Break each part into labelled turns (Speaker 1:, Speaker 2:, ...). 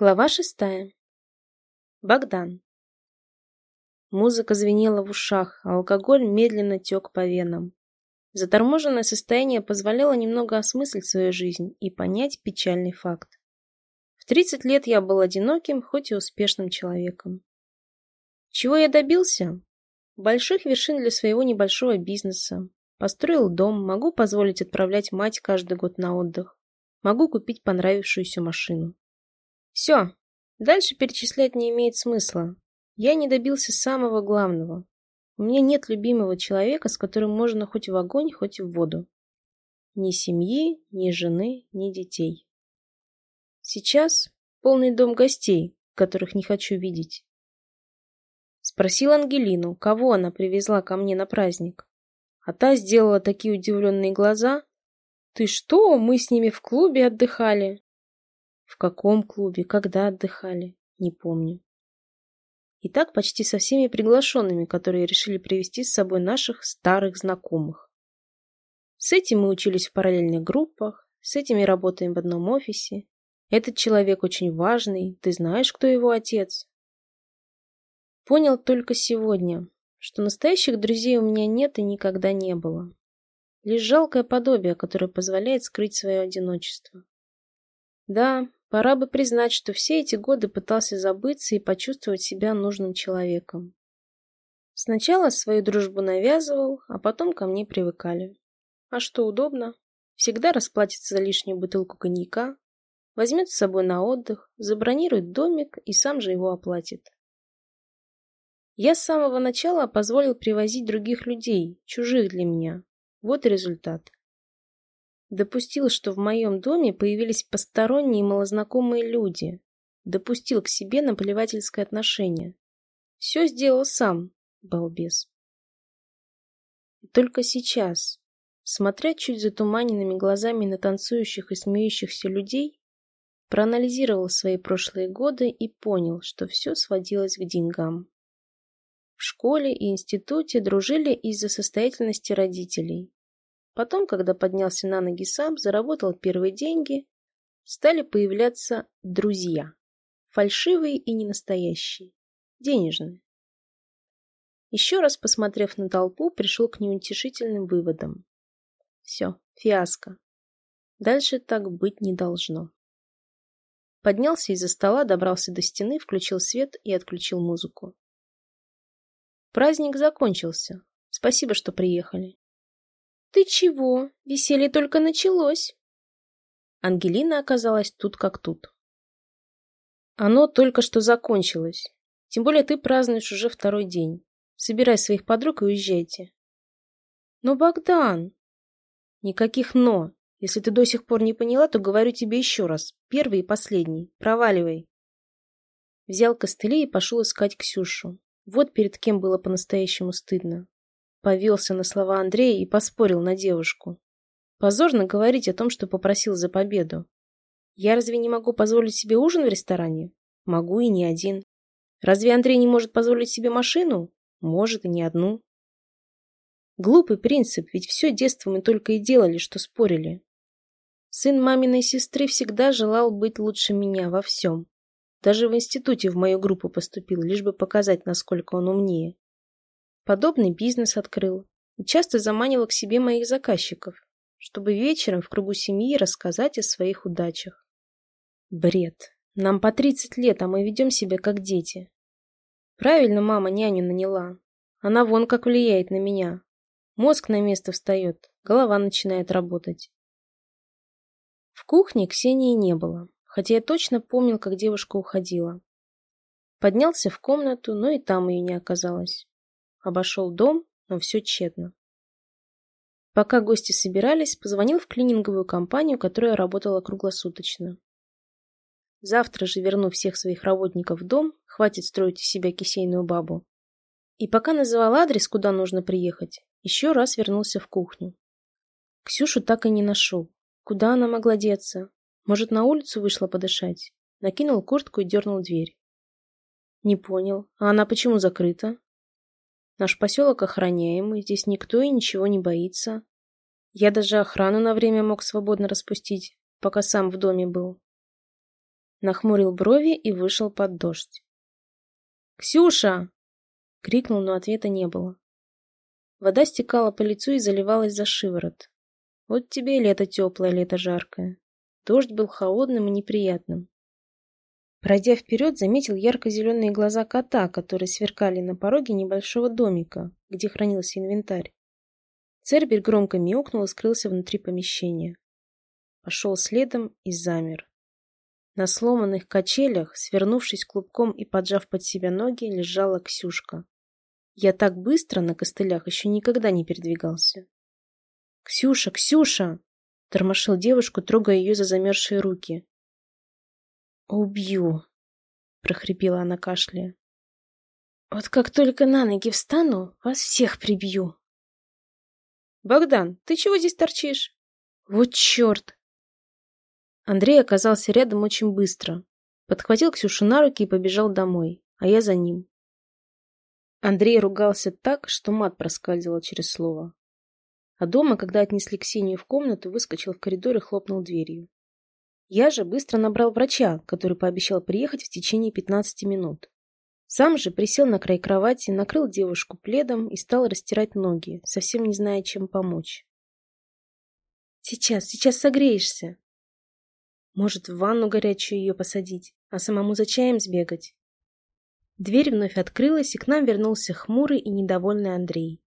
Speaker 1: Глава шестая. Богдан. Музыка звенела в ушах, а алкоголь медленно тек по венам. Заторможенное состояние позволяло немного осмыслить свою жизнь и понять печальный факт. В 30 лет я был одиноким, хоть и успешным человеком. Чего я добился? Больших вершин для своего небольшого бизнеса. Построил дом, могу позволить отправлять мать каждый год на отдых. Могу купить понравившуюся машину. Все, дальше перечислять не имеет смысла. Я не добился самого главного. У меня нет любимого человека, с которым можно хоть в огонь, хоть в воду. Ни семьи, ни жены, ни детей. Сейчас полный дом гостей, которых не хочу видеть. Спросил Ангелину, кого она привезла ко мне на праздник. А та сделала такие удивленные глаза. «Ты что? Мы с ними в клубе отдыхали». В каком клубе, когда отдыхали, не помню. И так почти со всеми приглашенными, которые решили привести с собой наших старых знакомых. С этим мы учились в параллельных группах, с этими работаем в одном офисе. Этот человек очень важный, ты знаешь, кто его отец. Понял только сегодня, что настоящих друзей у меня нет и никогда не было. Лишь жалкое подобие, которое позволяет скрыть свое одиночество. Да, Пора бы признать, что все эти годы пытался забыться и почувствовать себя нужным человеком. Сначала свою дружбу навязывал, а потом ко мне привыкали. А что удобно? Всегда расплатится за лишнюю бутылку коньяка, возьмет с собой на отдых, забронирует домик и сам же его оплатит. Я с самого начала позволил привозить других людей, чужих для меня. Вот и результат. Допустил, что в моем доме появились посторонние малознакомые люди. Допустил к себе наплевательское отношение. Все сделал сам, балбес. И только сейчас, смотря чуть затуманенными глазами на танцующих и смеющихся людей, проанализировал свои прошлые годы и понял, что все сводилось к деньгам. В школе и институте дружили из-за состоятельности родителей, Потом, когда поднялся на ноги сам, заработал первые деньги, стали появляться друзья. Фальшивые и ненастоящие. Денежные. Еще раз посмотрев на толпу, пришел к неутешительным выводам. Все, фиаско. Дальше так быть не должно. Поднялся из-за стола, добрался до стены, включил свет и отключил музыку. Праздник закончился. Спасибо, что приехали. «Ты чего? Веселье только началось!» Ангелина оказалась тут как тут. «Оно только что закончилось. Тем более ты празднуешь уже второй день. Собирай своих подруг и уезжайте». «Но, Богдан...» «Никаких «но». Если ты до сих пор не поняла, то говорю тебе еще раз. Первый и последний. Проваливай». Взял костыли и пошел искать Ксюшу. Вот перед кем было по-настоящему стыдно. Повелся на слова Андрея и поспорил на девушку. Позорно говорить о том, что попросил за победу. Я разве не могу позволить себе ужин в ресторане? Могу и не один. Разве Андрей не может позволить себе машину? Может и не одну. Глупый принцип, ведь все детство мы только и делали, что спорили. Сын маминой сестры всегда желал быть лучше меня во всем. Даже в институте в мою группу поступил, лишь бы показать, насколько он умнее. Подобный бизнес открыл и часто заманивал к себе моих заказчиков, чтобы вечером в кругу семьи рассказать о своих удачах. Бред. Нам по 30 лет, а мы ведем себя как дети. Правильно мама няню наняла. Она вон как влияет на меня. Мозг на место встает, голова начинает работать. В кухне Ксении не было, хотя я точно помнил, как девушка уходила. Поднялся в комнату, но и там ее не оказалось. Обошел дом, но все тщетно. Пока гости собирались, позвонил в клининговую компанию, которая работала круглосуточно. Завтра же верну всех своих работников в дом, хватит строить из себя кисейную бабу. И пока называл адрес, куда нужно приехать, еще раз вернулся в кухню. Ксюшу так и не нашел. Куда она могла деться? Может, на улицу вышла подышать? Накинул куртку и дернул дверь. Не понял. А она почему закрыта? Наш поселок охраняемый, здесь никто и ничего не боится. Я даже охрану на время мог свободно распустить, пока сам в доме был. Нахмурил брови и вышел под дождь. «Ксюша!» — крикнул, но ответа не было. Вода стекала по лицу и заливалась за шиворот. Вот тебе лето теплое, лето жаркое. Дождь был холодным и неприятным. Пройдя вперед, заметил ярко-зеленые глаза кота, которые сверкали на пороге небольшого домика, где хранился инвентарь. Цербер громко мяукнул и скрылся внутри помещения. Пошел следом и замер. На сломанных качелях, свернувшись клубком и поджав под себя ноги, лежала Ксюшка. Я так быстро на костылях еще никогда не передвигался. «Ксюша, Ксюша!» — тормошил девушку, трогая ее за замерзшие руки. «Убью!» — прохрипела она кашляя. «Вот как только на ноги встану, вас всех прибью!» «Богдан, ты чего здесь торчишь?» «Вот черт!» Андрей оказался рядом очень быстро. Подхватил Ксюшу на руки и побежал домой, а я за ним. Андрей ругался так, что мат проскальзывал через слово. А дома, когда отнесли Ксению в комнату, выскочил в коридор и хлопнул дверью. Я же быстро набрал врача, который пообещал приехать в течение 15 минут. Сам же присел на край кровати, накрыл девушку пледом и стал растирать ноги, совсем не зная, чем помочь. «Сейчас, сейчас согреешься!» Может, в ванну горячую ее посадить, а самому за чаем сбегать? Дверь вновь открылась, и к нам вернулся хмурый и недовольный Андрей.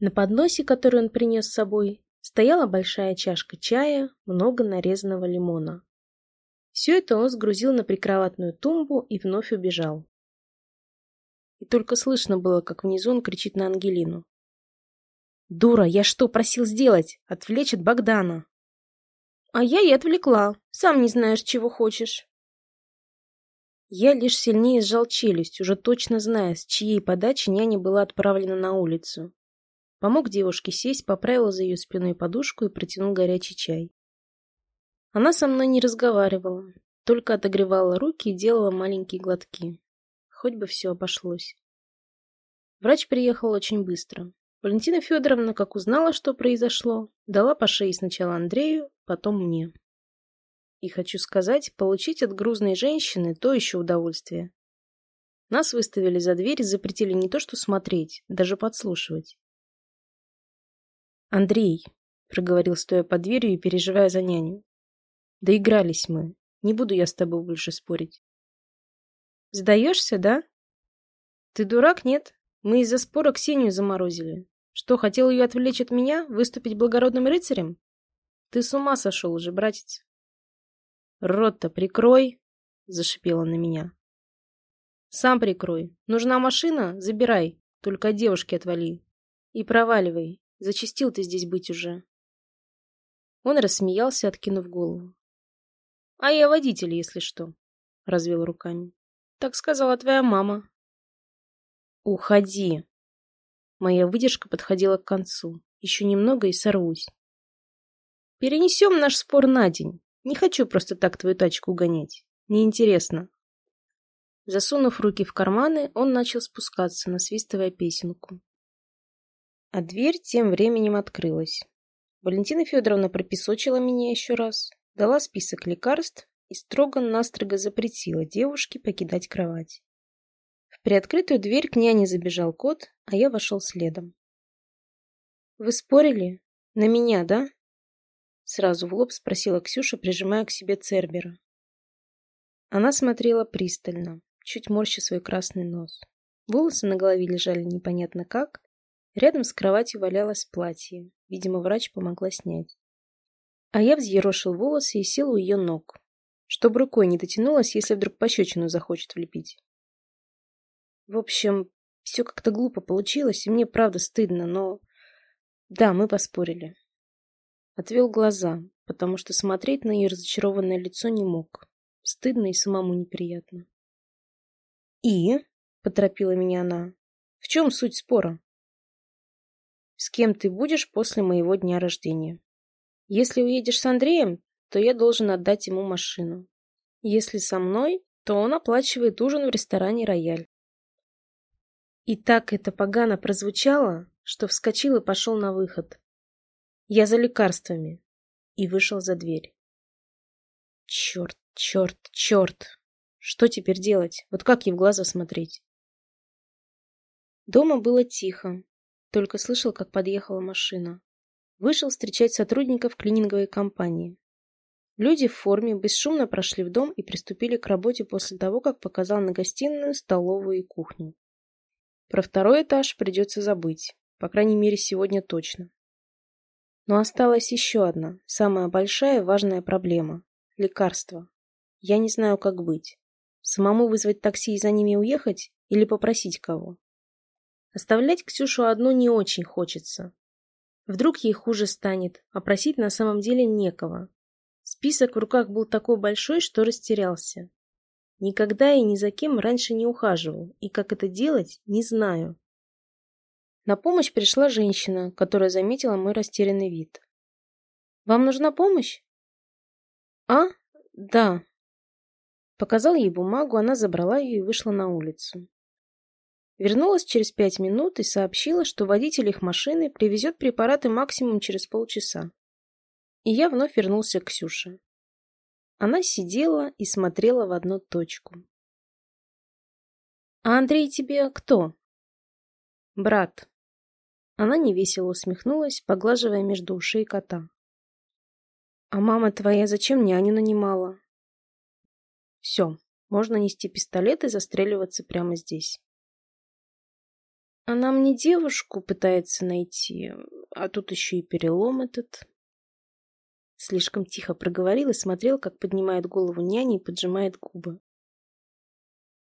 Speaker 1: На подносе, который он принес с собой, стояла большая чашка чая, много нарезанного лимона. Все это он сгрузил на прикроватную тумбу и вновь убежал. И только слышно было, как внизу он кричит на Ангелину. «Дура, я что просил сделать? Отвлечь от Богдана!» «А я и отвлекла. Сам не знаешь, чего хочешь». Я лишь сильнее сжал челюсть, уже точно зная, с чьей подачи няня была отправлена на улицу. Помог девушке сесть, поправил за ее спиной подушку и протянул горячий чай. Она со мной не разговаривала, только отогревала руки и делала маленькие глотки. Хоть бы все обошлось. Врач приехал очень быстро. Валентина Федоровна, как узнала, что произошло, дала по шее сначала Андрею, потом мне. И хочу сказать, получить от грузной женщины то еще удовольствие. Нас выставили за дверь и запретили не то что смотреть, даже подслушивать. «Андрей», — проговорил, стоя под дверью и переживая за няню, — «доигрались мы. Не буду я с тобой больше спорить». «Сдаешься, да?» «Ты дурак, нет? Мы из-за спора Ксению заморозили. Что, хотел ее отвлечь от меня, выступить благородным рыцарем? Ты с ума сошел уже, братец. «Рот-то прикрой!» — зашипела на меня. «Сам прикрой. Нужна машина? Забирай. Только от девушки отвали. И проваливай. Зачистил ты здесь быть уже». Он рассмеялся, откинув голову. «А я водитель, если что», — развел руками. «Так сказала твоя мама». «Уходи!» Моя выдержка подходила к концу. Еще немного и сорвусь. «Перенесем наш спор на день. Не хочу просто так твою тачку гонять. Неинтересно. Засунув руки в карманы, он начал спускаться, насвистывая песенку. А дверь тем временем открылась. Валентина Федоровна пропесочила меня еще раз, дала список лекарств и строго-настрого запретила девушке покидать кровать. В приоткрытую дверь к няне забежал кот, а я вошел следом. «Вы спорили? На меня, да?» Сразу в лоб спросила Ксюша, прижимая к себе Цербера. Она смотрела пристально, чуть морща свой красный нос. Волосы на голове лежали непонятно как. Рядом с кроватью валялось платье. Видимо, врач помогла снять. А я взъерошил волосы и сел у ее ног, чтобы рукой не дотянулась, если вдруг пощечину захочет влепить. В общем, все как-то глупо получилось, и мне правда стыдно, но... Да, мы поспорили. Отвел глаза, потому что смотреть на ее разочарованное лицо не мог. Стыдно и самому неприятно. «И?» — поторопила меня она. «В чем суть спора?» «С кем ты будешь после моего дня рождения? Если уедешь с Андреем, то я должен отдать ему машину. Если со мной, то он оплачивает ужин в ресторане «Рояль». И так это погано прозвучало, что вскочил и пошел на выход. Я за лекарствами. И вышел за дверь. Черт, Черт, черт! Что теперь делать? Вот как ей в глаза смотреть? Дома было тихо. Только слышал, как подъехала машина. Вышел встречать сотрудников клининговой компании. Люди в форме бесшумно прошли в дом и приступили к работе после того, как показал на гостиную, столовую и кухню. Про второй этаж придется забыть, по крайней мере сегодня точно. Но осталась еще одна, самая большая и важная проблема – лекарства. Я не знаю, как быть. Самому вызвать такси и за ними уехать или попросить кого? Оставлять Ксюшу одну не очень хочется. Вдруг ей хуже станет, а просить на самом деле некого. Список в руках был такой большой, что растерялся. Никогда и ни за кем раньше не ухаживал, и как это делать, не знаю. На помощь пришла женщина, которая заметила мой растерянный вид. «Вам нужна помощь?» «А? Да». Показал ей бумагу, она забрала ее и вышла на улицу. Вернулась через пять минут и сообщила, что водитель их машины привезет препараты максимум через полчаса. И я вновь вернулся к Ксюше. Она сидела и смотрела в одну точку. «А Андрей тебе кто?» «Брат». Она невесело усмехнулась, поглаживая между ушей кота. «А мама твоя зачем няню нанимала?» «Все, можно нести пистолет и застреливаться прямо здесь». «Она мне девушку пытается найти, а тут еще и перелом этот». Слишком тихо проговорил и смотрел, как поднимает голову няня и поджимает губы.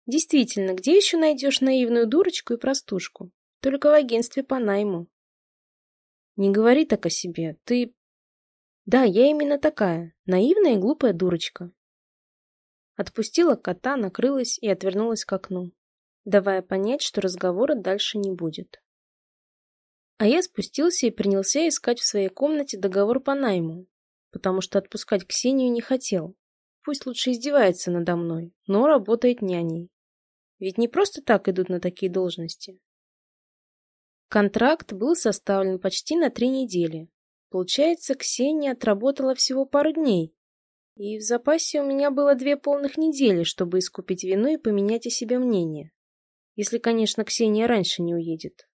Speaker 1: Действительно, где еще найдешь наивную дурочку и простушку? Только в агентстве по найму. Не говори так о себе. Ты... Да, я именно такая. Наивная и глупая дурочка. Отпустила кота, накрылась и отвернулась к окну, давая понять, что разговора дальше не будет. А я спустился и принялся искать в своей комнате договор по найму, потому что отпускать Ксению не хотел. Пусть лучше издевается надо мной, но работает няней. Ведь не просто так идут на такие должности. Контракт был составлен почти на три недели. Получается, Ксения отработала всего пару дней. И в запасе у меня было две полных недели, чтобы искупить вину и поменять о себе мнение. Если, конечно, Ксения раньше не уедет.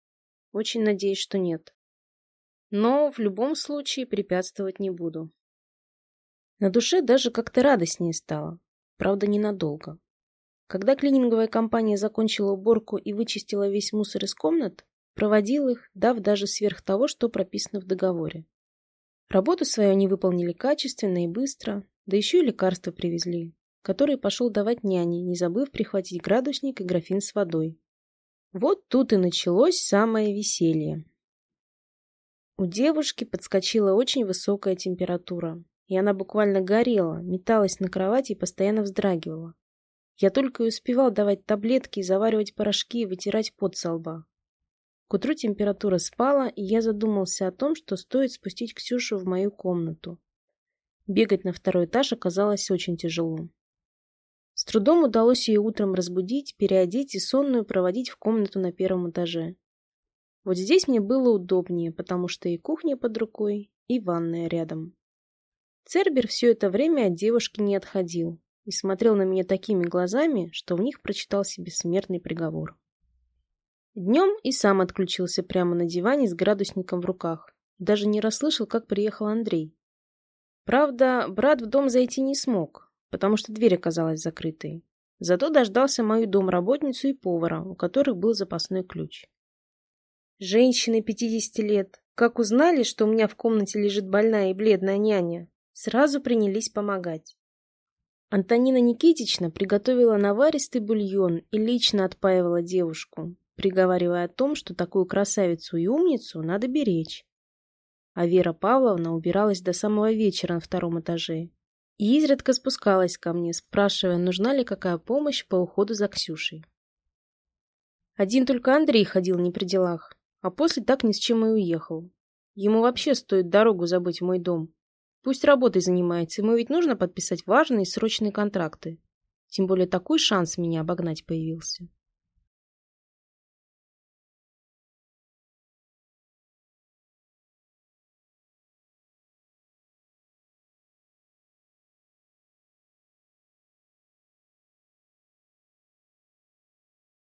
Speaker 1: Очень надеюсь, что нет. Но в любом случае препятствовать не буду. На душе даже как-то радостнее стало. Правда, ненадолго. Когда клининговая компания закончила уборку и вычистила весь мусор из комнат, проводил их, дав даже сверх того, что прописано в договоре. Работу свою они выполнили качественно и быстро, да еще и лекарства привезли, которые пошел давать няне, не забыв прихватить градусник и графин с водой. Вот тут и началось самое веселье. У девушки подскочила очень высокая температура, и она буквально горела, металась на кровати и постоянно вздрагивала. Я только и успевал давать таблетки, заваривать порошки и вытирать пот со лба. К утру температура спала, и я задумался о том, что стоит спустить Ксюшу в мою комнату. Бегать на второй этаж оказалось очень тяжело. С трудом удалось ее утром разбудить, переодеть и сонную проводить в комнату на первом этаже. Вот здесь мне было удобнее, потому что и кухня под рукой, и ванная рядом. Цербер все это время от девушки не отходил и смотрел на меня такими глазами, что в них прочитал себе смертный приговор. Днем и сам отключился прямо на диване с градусником в руках. Даже не расслышал, как приехал Андрей. Правда, брат в дом зайти не смог, потому что дверь оказалась закрытой. Зато дождался мою домработницу и повара, у которых был запасной ключ. Женщины 50 лет, как узнали, что у меня в комнате лежит больная и бледная няня, сразу принялись помогать. Антонина Никитична приготовила наваристый бульон и лично отпаивала девушку, приговаривая о том, что такую красавицу и умницу надо беречь. А Вера Павловна убиралась до самого вечера на втором этаже и изредка спускалась ко мне, спрашивая, нужна ли какая помощь по уходу за Ксюшей. Один только Андрей ходил не при делах, а после так ни с чем и уехал. Ему вообще стоит дорогу забыть в мой дом, Пусть работой занимается, ему ведь нужно подписать важные срочные контракты. Тем более такой шанс меня обогнать появился.